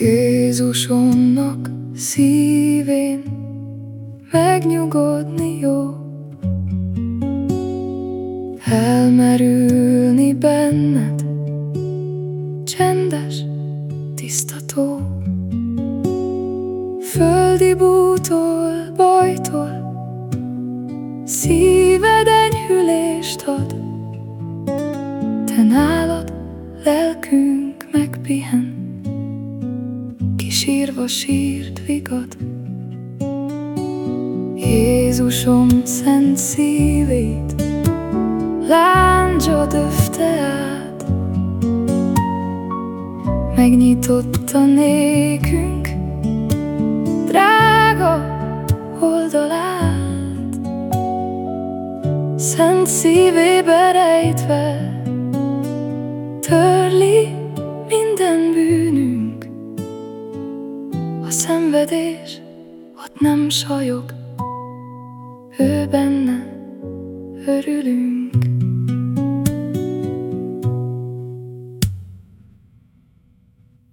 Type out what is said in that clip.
Jézusomnak szívén megnyugodni jó, elmerülni benned, csendes, tisztató. Földi bútól, bajtól, szíved enyhülést ad, te nálad lelkünk megpihen sírva sírt vigad. Jézusom szent szívét láncsa döfte át, megnyitotta nékünk drága oldalát. Szent szívébe rejtve törli szenvedés ott nem sajog, ő benne örülünk.